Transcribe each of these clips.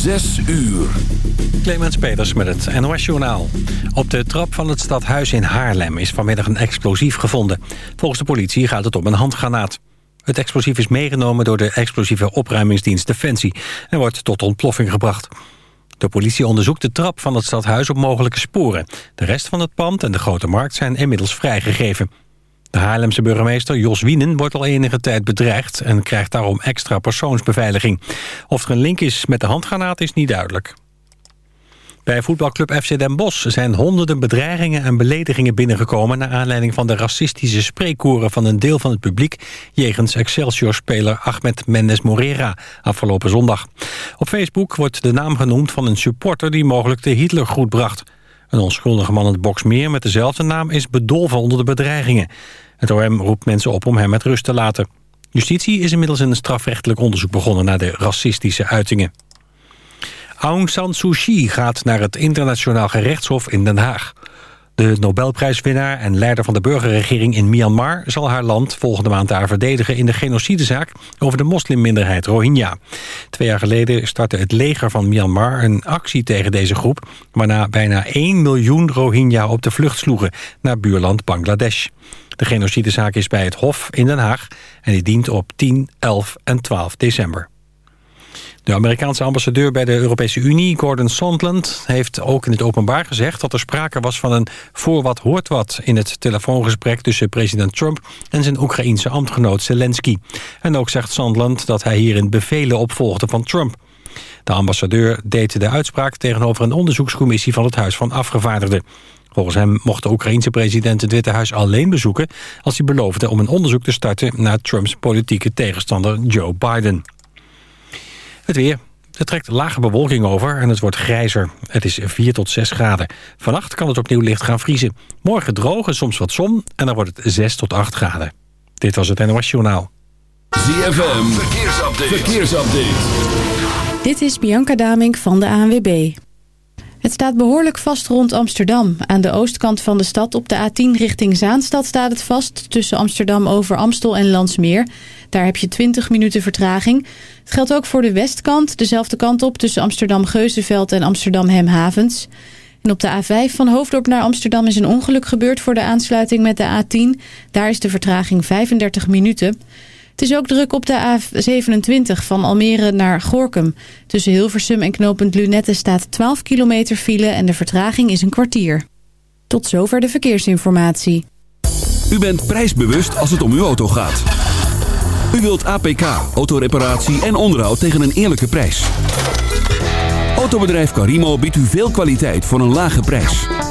Zes uur. Clemens Peters met het NOS Journaal. Op de trap van het stadhuis in Haarlem is vanmiddag een explosief gevonden. Volgens de politie gaat het om een handgranaat. Het explosief is meegenomen door de explosieve opruimingsdienst Defensie... en wordt tot ontploffing gebracht. De politie onderzoekt de trap van het stadhuis op mogelijke sporen. De rest van het pand en de Grote Markt zijn inmiddels vrijgegeven. De Haarlemse burgemeester Jos Wienen wordt al enige tijd bedreigd... en krijgt daarom extra persoonsbeveiliging. Of er een link is met de handgranaat is niet duidelijk. Bij voetbalclub FC Den Bosch zijn honderden bedreigingen en beledigingen binnengekomen... naar aanleiding van de racistische spreekkoren van een deel van het publiek... jegens Excelsior-speler Ahmed Mendes Morera afgelopen zondag. Op Facebook wordt de naam genoemd van een supporter die mogelijk de Hitlergroet bracht... Een onschuldige man in het Boksmeer met dezelfde naam is bedolven onder de bedreigingen. Het OM roept mensen op om hem met rust te laten. Justitie is inmiddels een strafrechtelijk onderzoek begonnen naar de racistische uitingen. Aung San Suu Kyi gaat naar het internationaal gerechtshof in Den Haag. De Nobelprijswinnaar en leider van de burgerregering in Myanmar... zal haar land volgende maand daar verdedigen in de genocidezaak... over de moslimminderheid Rohingya. Twee jaar geleden startte het leger van Myanmar een actie tegen deze groep... waarna bijna 1 miljoen Rohingya op de vlucht sloegen naar buurland Bangladesh. De genocidezaak is bij het Hof in Den Haag... en die dient op 10, 11 en 12 december. De Amerikaanse ambassadeur bij de Europese Unie, Gordon Sondland... heeft ook in het openbaar gezegd dat er sprake was van een voor wat hoort wat... in het telefoongesprek tussen president Trump en zijn Oekraïense ambtgenoot Zelensky. En ook zegt Sondland dat hij hierin bevelen opvolgde van Trump. De ambassadeur deed de uitspraak tegenover een onderzoekscommissie van het Huis van Afgevaardigden. Volgens hem mocht de Oekraïense president het Witte Huis alleen bezoeken... als hij beloofde om een onderzoek te starten naar Trumps politieke tegenstander Joe Biden. Het weer. Er trekt lage bewolking over en het wordt grijzer. Het is 4 tot 6 graden. Vannacht kan het opnieuw licht gaan vriezen. Morgen droog en soms wat zon en dan wordt het 6 tot 8 graden. Dit was het NOS Journaal. ZFM. Verkeersupdate. Verkeersupdate. Dit is Bianca Damink van de ANWB. Het staat behoorlijk vast rond Amsterdam. Aan de oostkant van de stad op de A10 richting Zaanstad staat het vast... tussen Amsterdam over Amstel en Landsmeer. Daar heb je 20 minuten vertraging. Het geldt ook voor de westkant, dezelfde kant op... tussen Amsterdam-Geuzenveld en Amsterdam-Hemhavens. En op de A5 van Hoofddorp naar Amsterdam is een ongeluk gebeurd... voor de aansluiting met de A10. Daar is de vertraging 35 minuten... Het is ook druk op de A27 van Almere naar Gorkum. Tussen Hilversum en knooppunt Lunette staat 12 kilometer file en de vertraging is een kwartier. Tot zover de verkeersinformatie. U bent prijsbewust als het om uw auto gaat. U wilt APK, autoreparatie en onderhoud tegen een eerlijke prijs. Autobedrijf Carimo biedt u veel kwaliteit voor een lage prijs.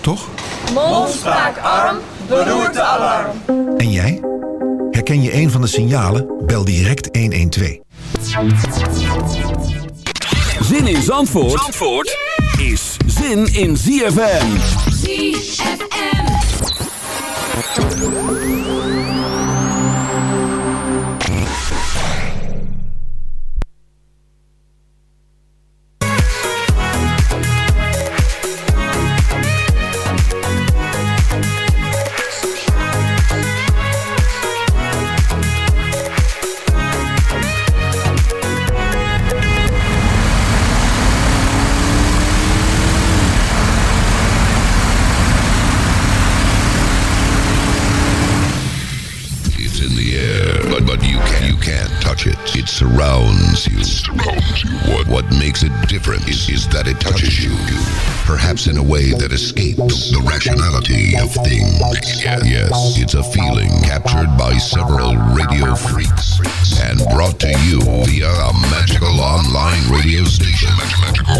Toch? Mond, spraak, arm, beroerte, alarm. En jij? Herken je een van de signalen? Bel direct 112. Zin in Zandvoort, Zandvoort is zin in ZFM. ZFM. Makes it different is, is that it touches you, perhaps in a way that escapes the rationality of things. Yes, it's a feeling captured by several radio freaks and brought to you via a magical online radio station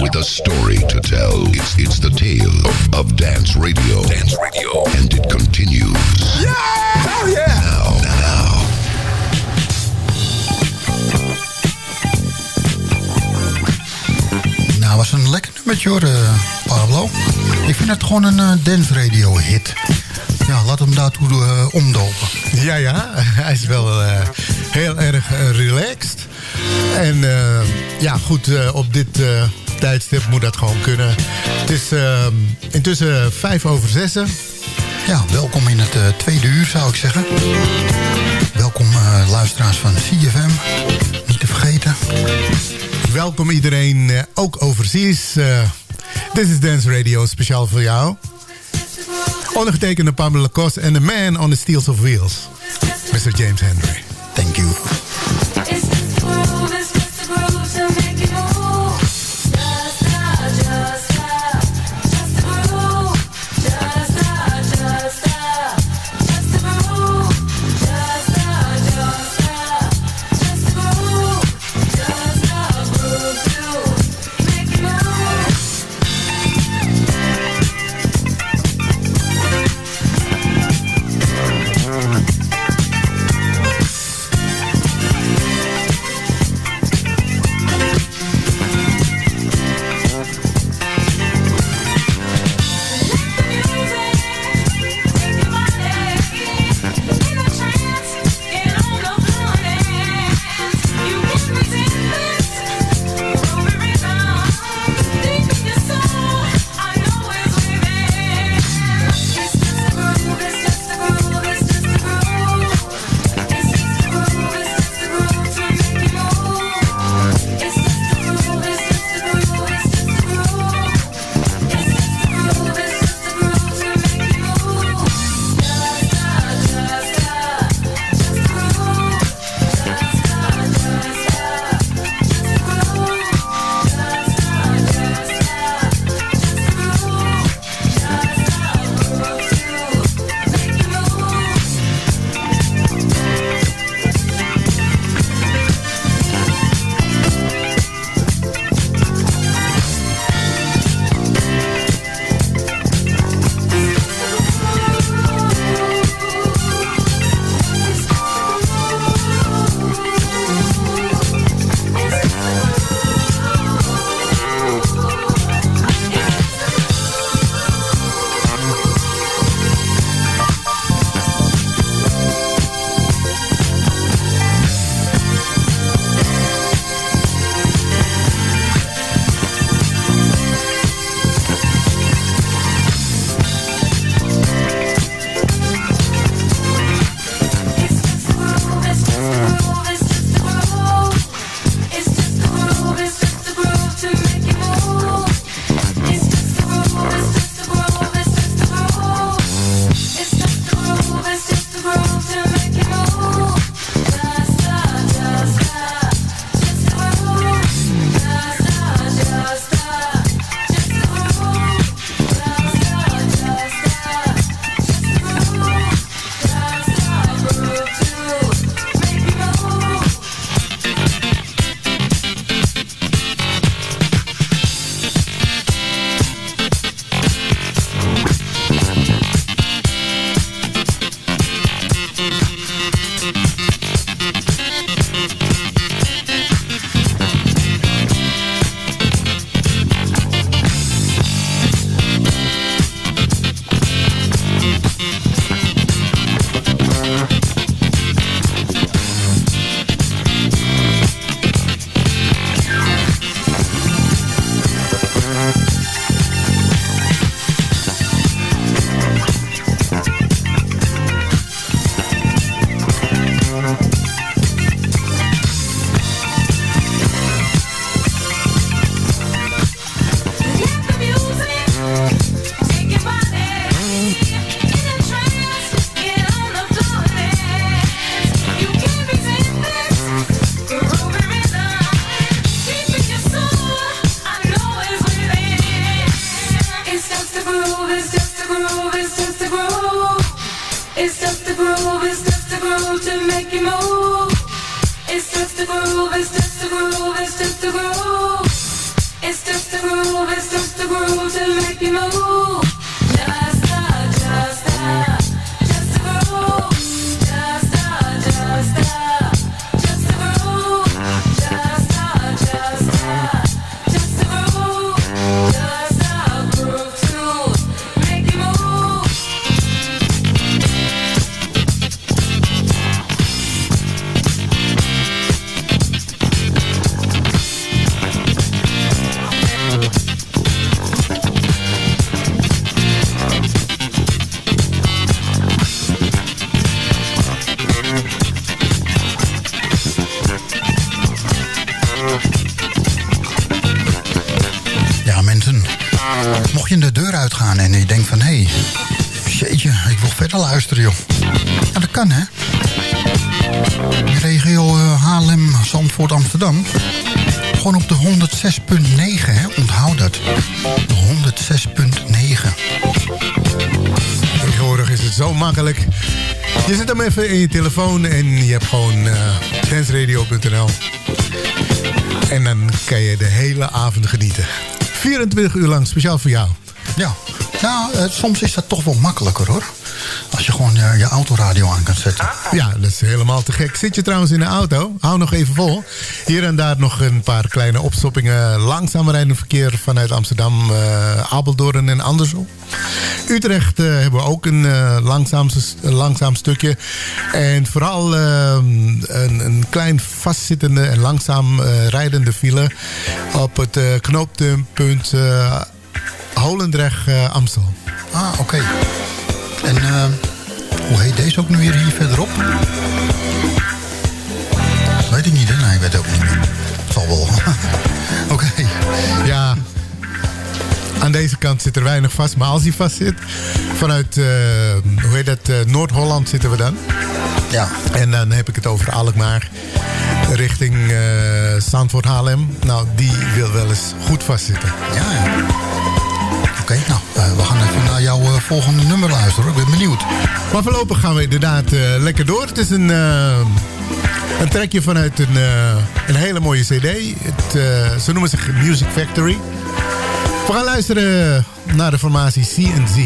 with a story to tell. It's, it's the tale of, of dance radio. Dance radio. And it continues. Yeah! Hell yeah! Nou, was een lekker nummertje hoor, eh, Pablo. Ik vind het gewoon een eh, dance radio hit. Ja, laat hem daartoe eh, omdopen. Ja, ja. Hij is wel heel erg relaxed. En ja, goed, op dit tijdstip moet dat gewoon kunnen. Het is intussen vijf over zessen. Ja, welkom in het tweede uur zou ik zeggen. Welkom luisteraars van CFM. Niet te vergeten. Welkom iedereen, eh, ook overseas. Eh, Dit is Dance Radio, speciaal voor jou. Ondergetekende Pamela Kos en The Man on the Steels of Wheels. Mr. James Henry. zo makkelijk. Je zet hem even in je telefoon en je hebt gewoon uh, En dan kan je de hele avond genieten. 24 uur lang, speciaal voor jou. Ja, nou, eh, soms is dat toch wel makkelijker hoor als je gewoon je, autoradio aan kunt zetten. Ja, dat is helemaal te gek. Zit je trouwens in de auto? Hou nog even vol. Hier en daar nog een paar kleine opstoppingen. Langzaam rijdend verkeer vanuit Amsterdam, uh, Apeldoorn en andersom. Utrecht eh, hebben we ook een uh, langzaam, langzaam, stukje. En vooral ehm, een, een, klein vastzittende en langzaam rijdende file... op het knooppunt Holendrecht-Amstel. ah, oké. En... Hoe heet deze ook nu weer hier verderop? Weet ik niet, hè? Nee, ik weet ook niet meer. Wel. Oké, ja. Aan deze kant zit er weinig vast. Maar als hij vast zit, vanuit, eh, hoe heet dat, eh, Noord-Holland zitten we dan. Ja. En dan heb ik het over Alkmaar richting uh, Haarlem. Nou, die wil wel eens goed vastzitten. Ja, ja. Oké, nou, we gaan even naar jou volgende nummer luisteren. Ik ben benieuwd. Maar voorlopig gaan we inderdaad eh, lekker door. Het is een, eh, een trekje vanuit een, eh, een hele mooie cd. Het, ze noemen zich Music Factory. We gaan luisteren naar de formatie C&Z.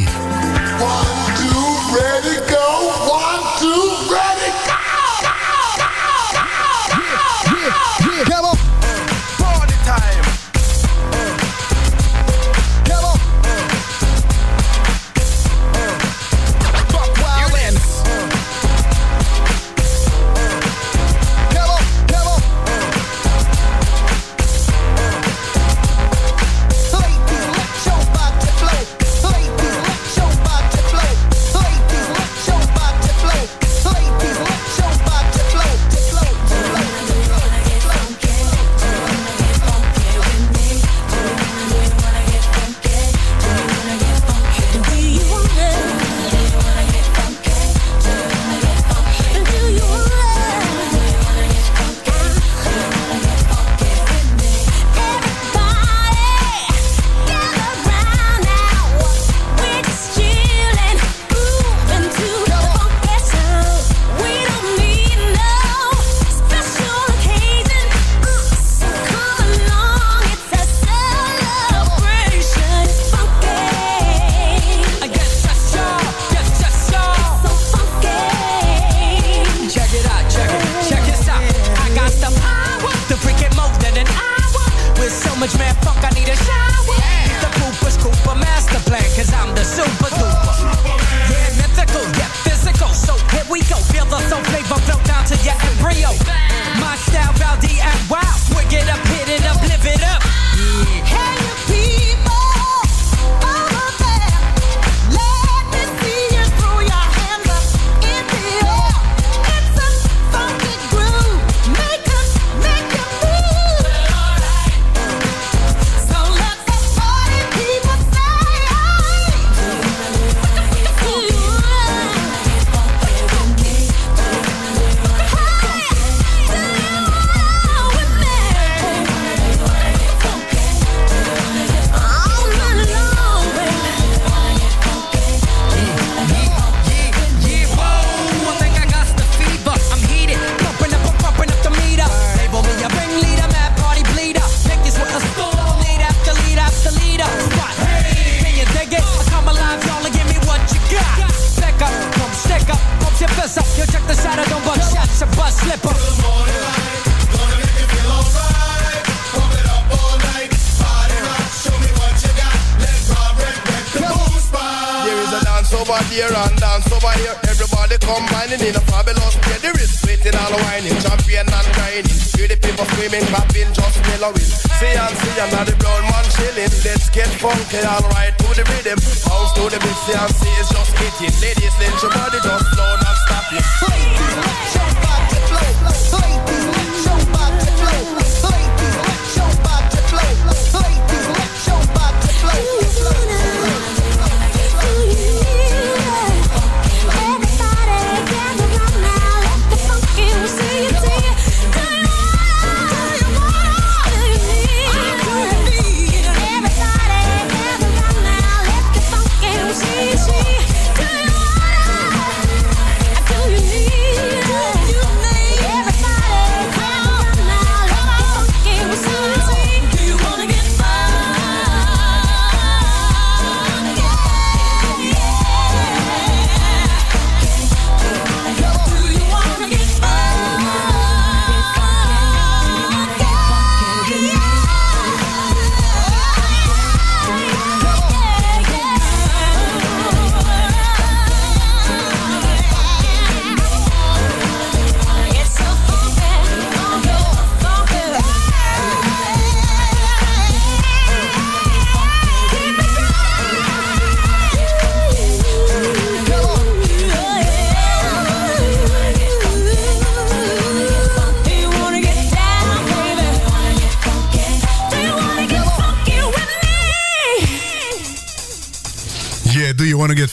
it all right.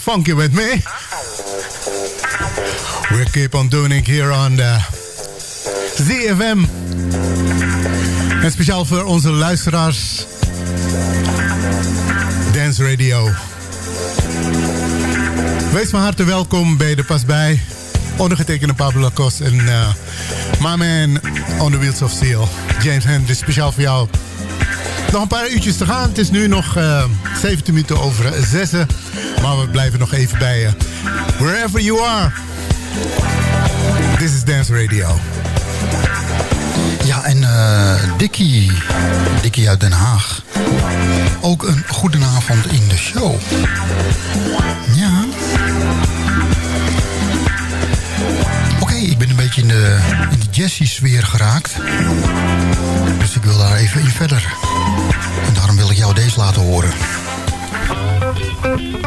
Funky with me? We keep on doing it here on the ZFM. En speciaal voor onze luisteraars. Dance Radio. Wees van harte welkom bij de Pas Bij. Ondergetekende Pablo Lacoste en uh, my man on the wheels of steel. James Hendry, speciaal voor jou. Nog een paar uurtjes te gaan. Het is nu nog uh, 17 minuten over 6. Maar we blijven nog even bij je. Wherever you are. This is Dance Radio. Ja, en uh, Dickie, Dickie uit Den Haag. Ook een goedenavond in de show. Ja. Oké, ik ben een beetje in de, in de Jessie-sfeer geraakt. Dus ik wil daar even in verder. En daarom wil ik jou deze laten horen. Give me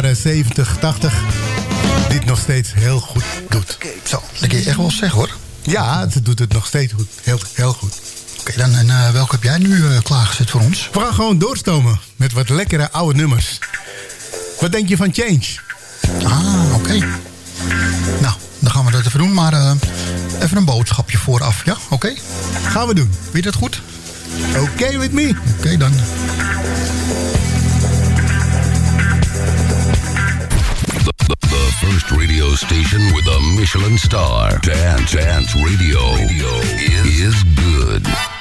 jaren 70, 80. Die het nog steeds heel goed doet. Zo, dat kun je echt wel zeggen, hoor. Ja, ze doet het nog steeds goed. Heel, heel goed. Oké, dan en eh, welke heb jij nu eh, klaargezet voor ons? We gaan gewoon doorstomen met wat lekkere oude nummers. Wat denk je van Change? Ah, oké. Nou, dan gaan we dat even doen, maar eh, even een boodschapje vooraf, ja? Oké? Gaan we doen. Weet je dat goed? Oké with me. Oké dan. First radio station with a Michelin star. Dance Dance Radio, radio is, is good.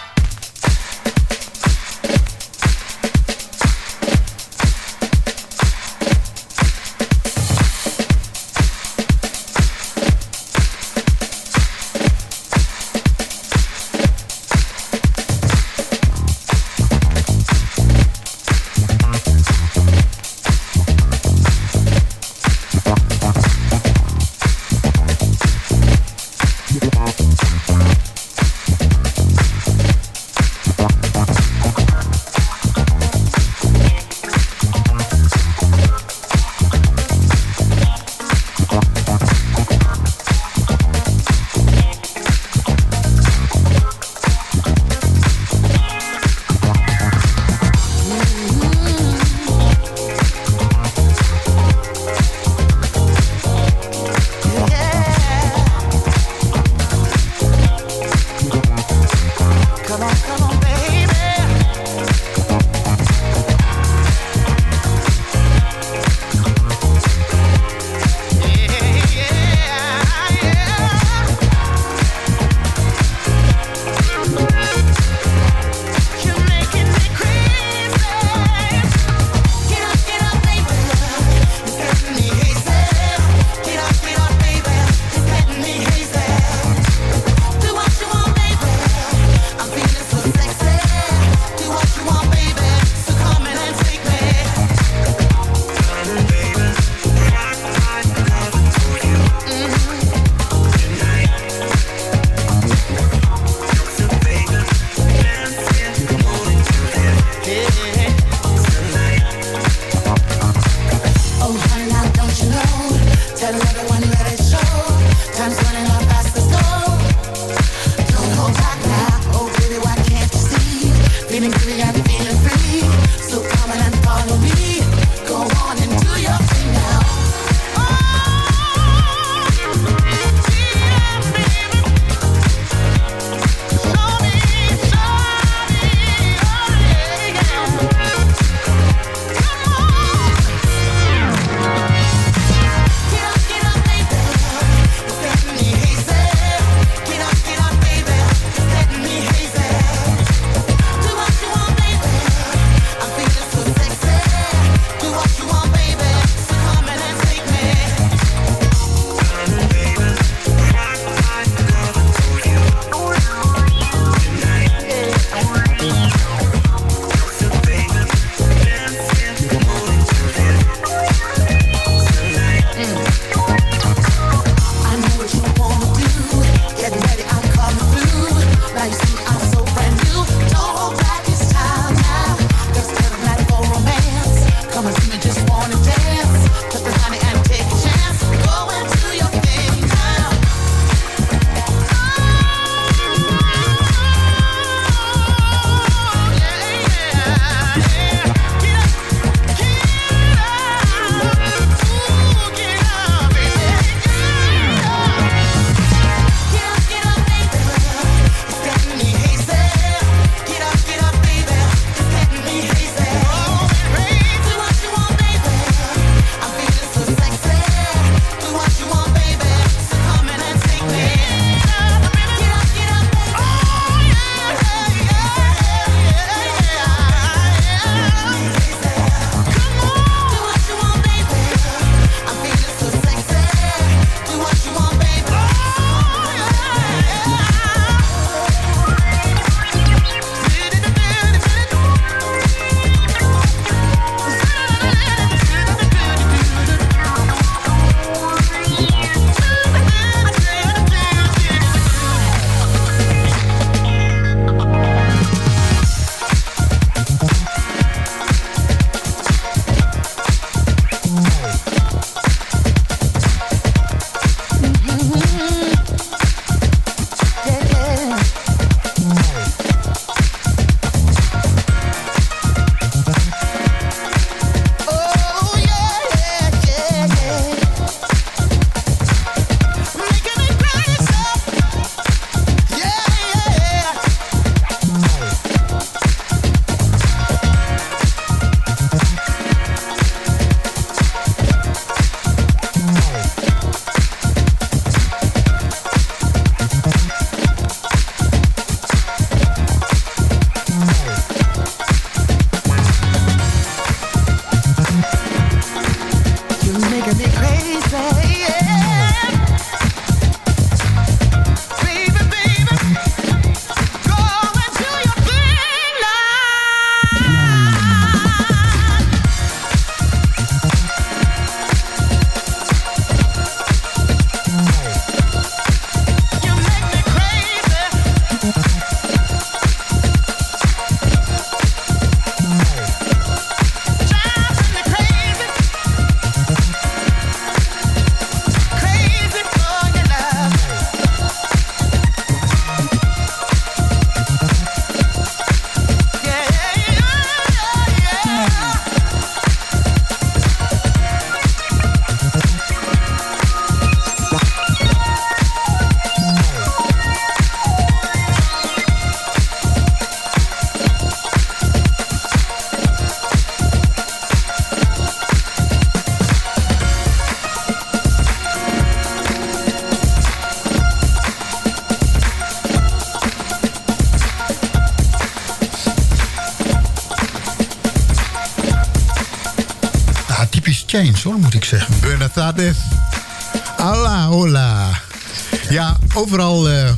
Overal eh,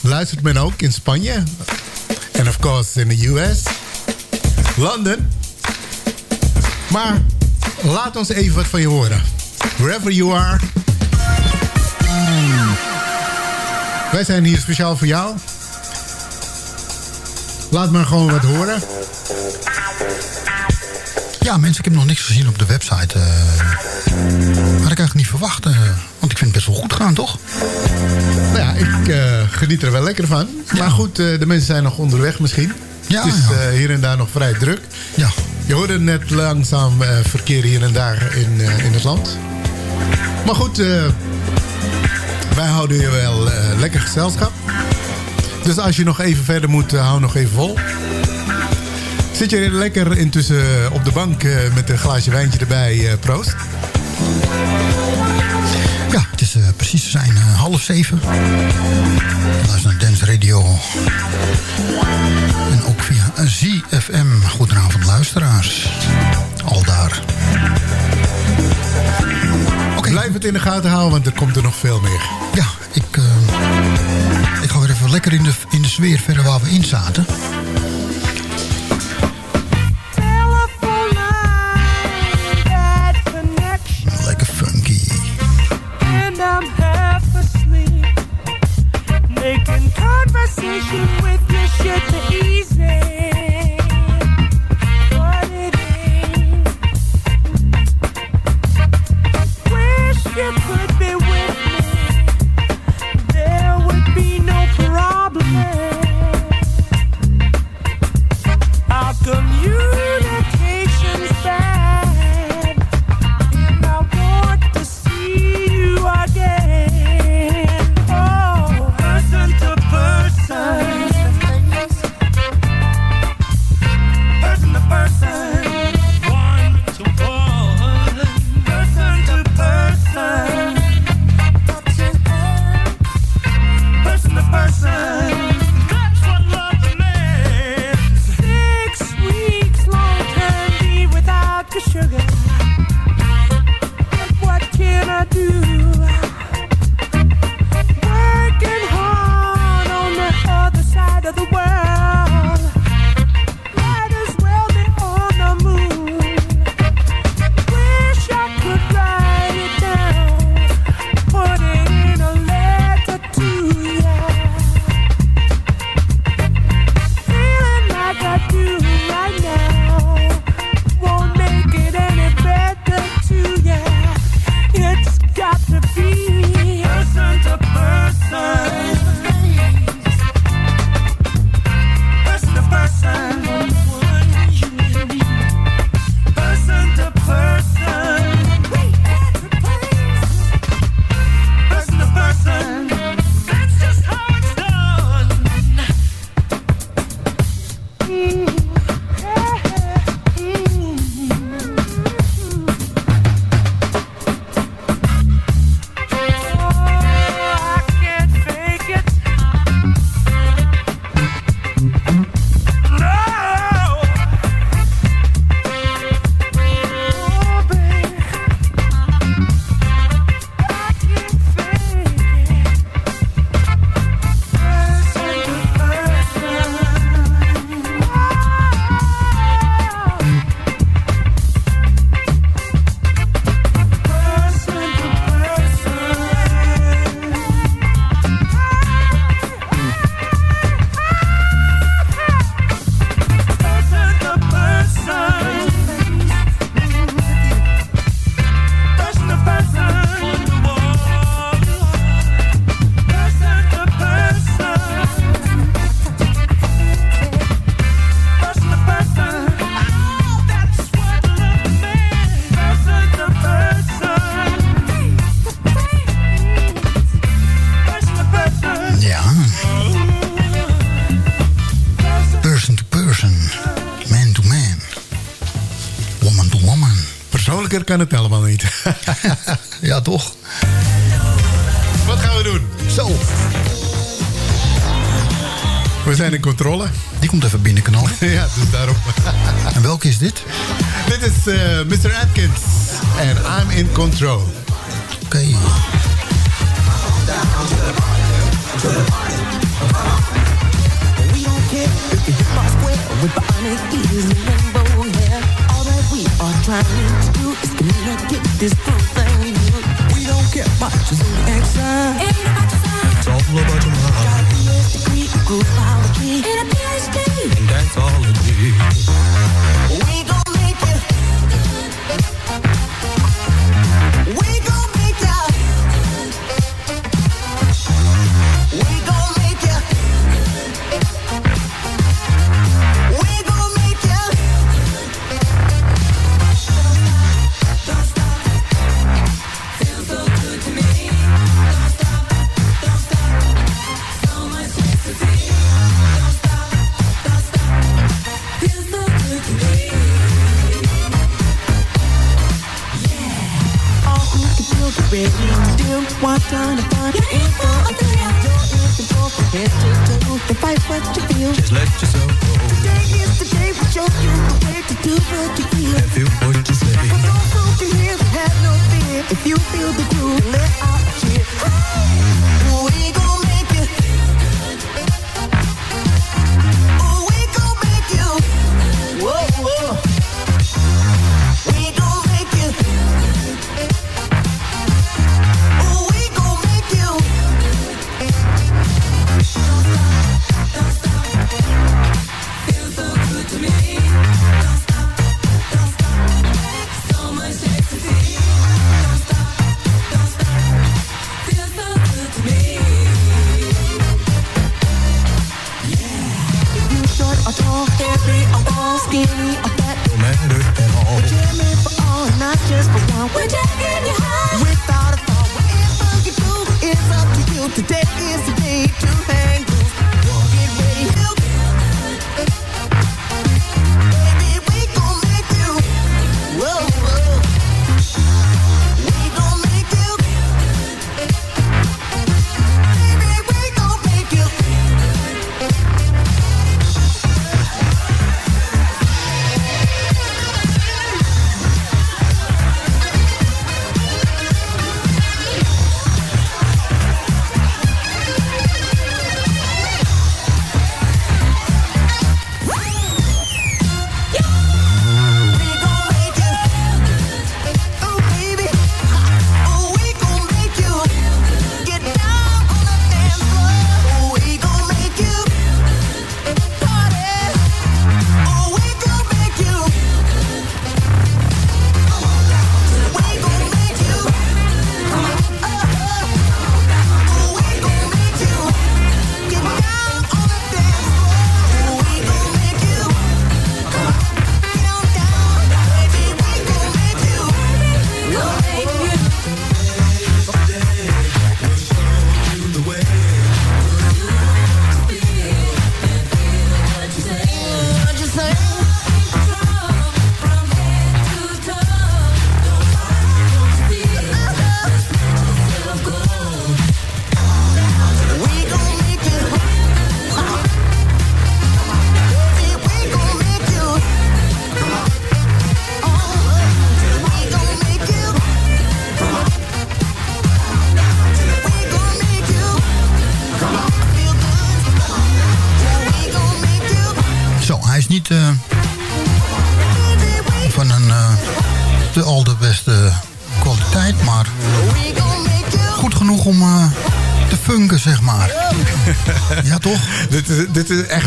luistert men ook in Spanje. En of course in de US. London. Maar laat ons even wat van je horen. Wherever you are. Wij zijn hier speciaal voor jou. Laat maar gewoon wat horen. Ja, mensen, ik heb nog niks gezien op de website. eh. had ik eigenlijk niet verwacht. eh, want ik vind het best wel goed gaan, toch? Nou ja, ik eh, geniet er wel lekker van. Maar goed, eh, de mensen zijn nog onderweg misschien. Ja, het is ja. eh, hier en daar nog vrij druk. Ja. Je hoorde net langzaam verkeer hier en daar in, in het land. Maar goed, wij houden je wel lekker gezelschap. Dus als je nog even verder moet, hou nog even vol. Zit je lekker intussen op de bank met een glaasje wijntje erbij, proost. Ja, het is eh, precies zijn eh, half zeven. Luister naar Dance Radio. En ook via ZFM. Goedenavond luisteraars. Al daar. Blijf het in de gaten houden, want er komt er nog veel meer. Ja, ik, eh, ik ga weer even lekker in de, in de sfeer verder waar we in zaten. makkelijker kan het helemaal niet. ja, toch? Wat gaan we doen? Zo. We zijn in controle. Die komt even binnenknallen. ja, dus daarom. en welke is dit? Dit is eh, uh, Mr. Atkins. En I'm in control. Oké. Okay. We don't care if you hit my square with the trying to do is get this whole thing we do. We don't care about. It ain't about your. It's all about your mind. Gotta be degree, in a a PhD. And that's all it is.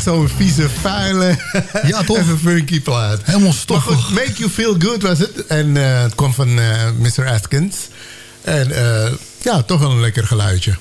echt zo'n vieze, vuile ja, toch? even funky plaat. Helemaal stoffig. Make You Feel Good was het. En eh, het kwam van eh, Mr. Atkins. En eh, ja, toch wel een lekker geluidje.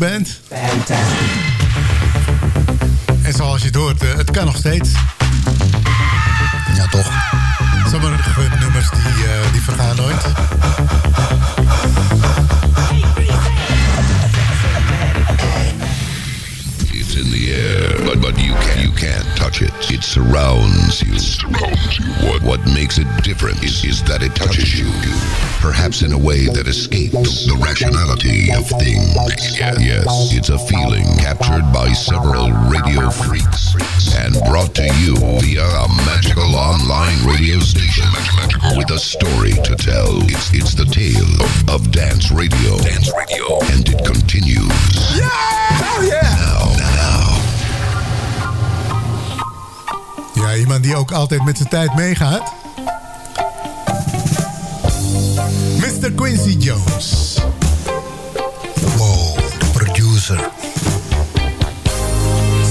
Funkband. En zoals je het hoort, eh, het kan nog steeds. Ja, toch? Sommige nummers die, eh, die vergaan nooit. It's in the air, but but you can you can't touch it. It surrounds you. What what makes it different is, is that it you, perhaps in a way that escapes the rationality of things. Yes, it's a feeling captured by several radio freaks and brought to you via a magical online radio station with a story to tell. It's it's the tale of, of dance radio. Dance radio, and it continues. Oh yeah! Now, now. Ja, iemand die ook altijd met zijn tijd meegaat. Quincy Jones. Wow, de producer.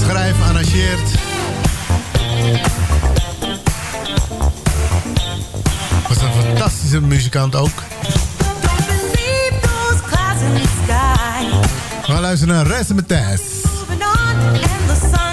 Schrijf, arrangeert. Was een fantastische muzikant ook. We luisteren naar Razzmatazz. Just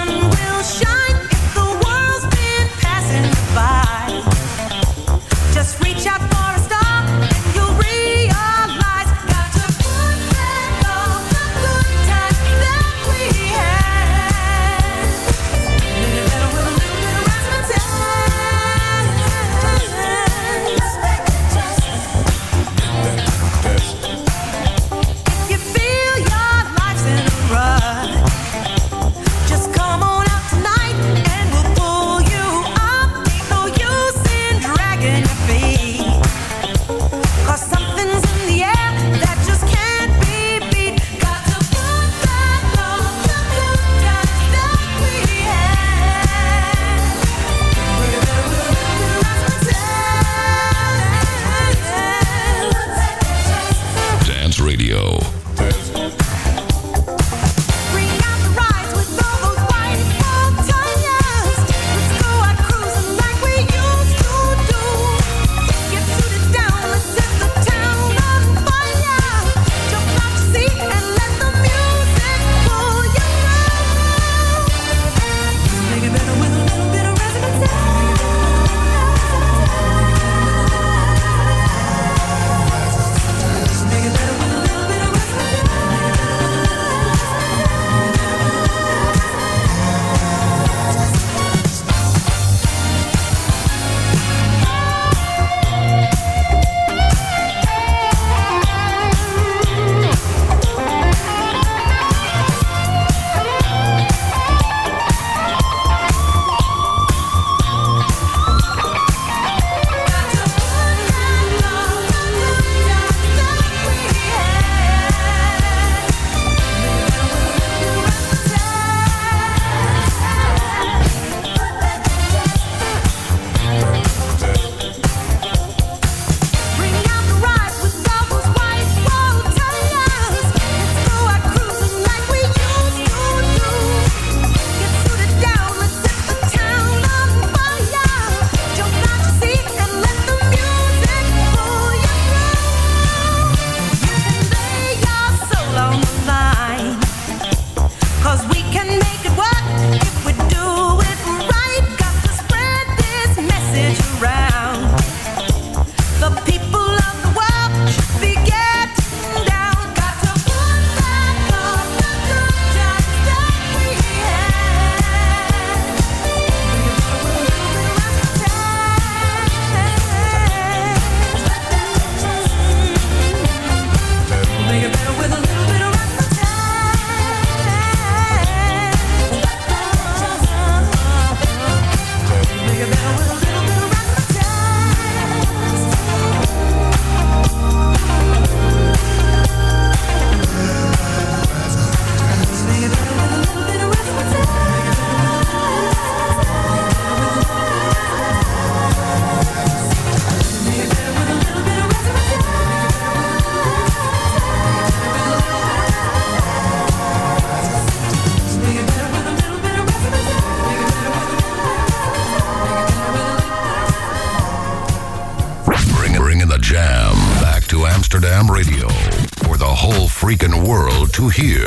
you hear.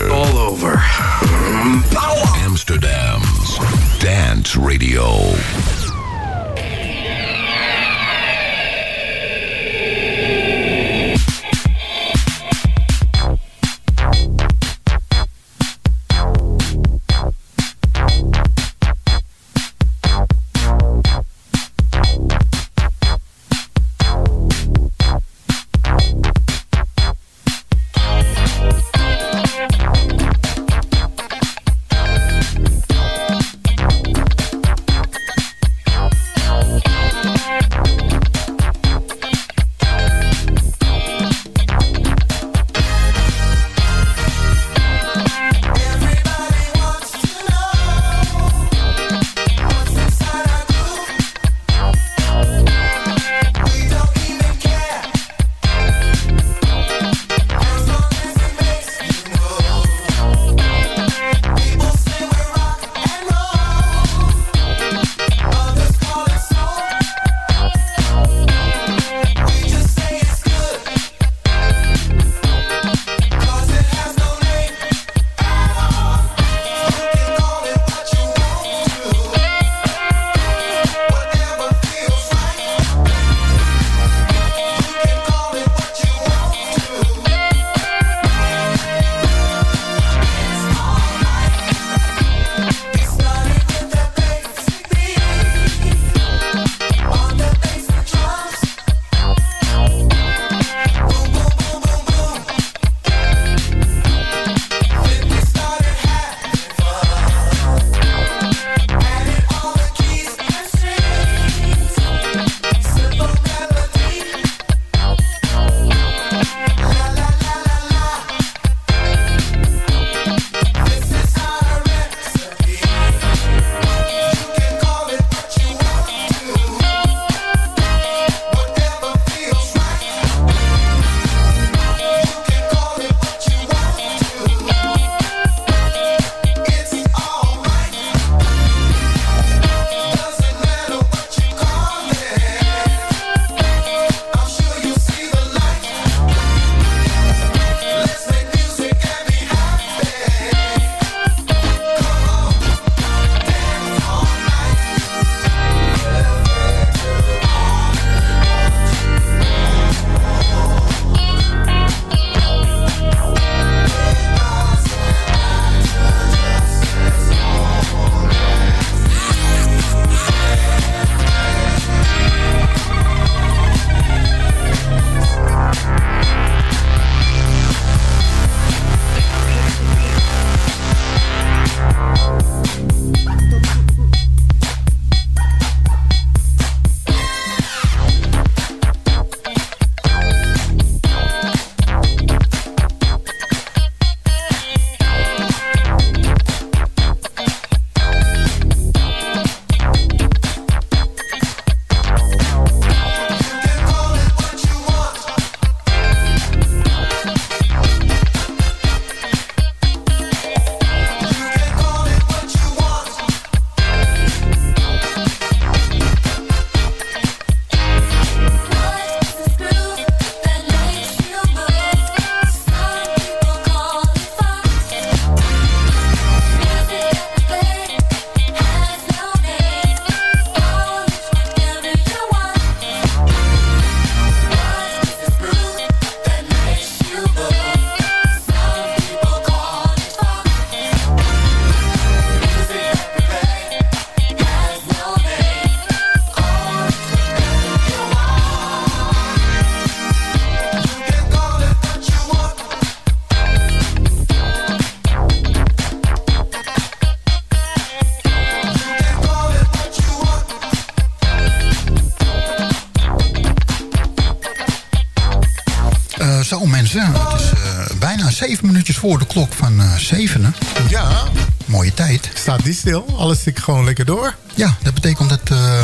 Minuutjes voor de klok van zevenen. Ja. Mooie tijd. Staat die stil? Alles stik gewoon lekker door. Ja, dat betekent dat eh,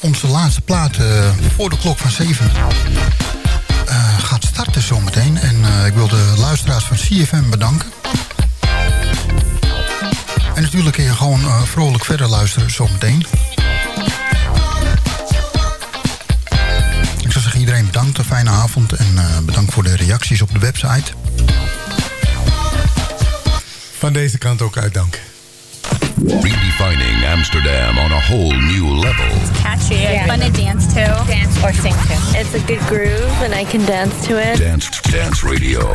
onze laatste plaat eh, voor de klok van zeven eh, gaat starten zometeen. En ik wil de luisteraars van CFM bedanken. En natuurlijk kun je gewoon vrolijk verder luisteren zometeen. Ik zou zeggen iedereen bedankt, een fijne avond. en bedankt voor de reacties op de website. Van deze kant ook uit dank. Redefining Amsterdam on a whole new level. Catchy. Yeah. Fun to dance to. Dance or sing to. It's a good groove and I can dance to it. Dance to Dance Radio.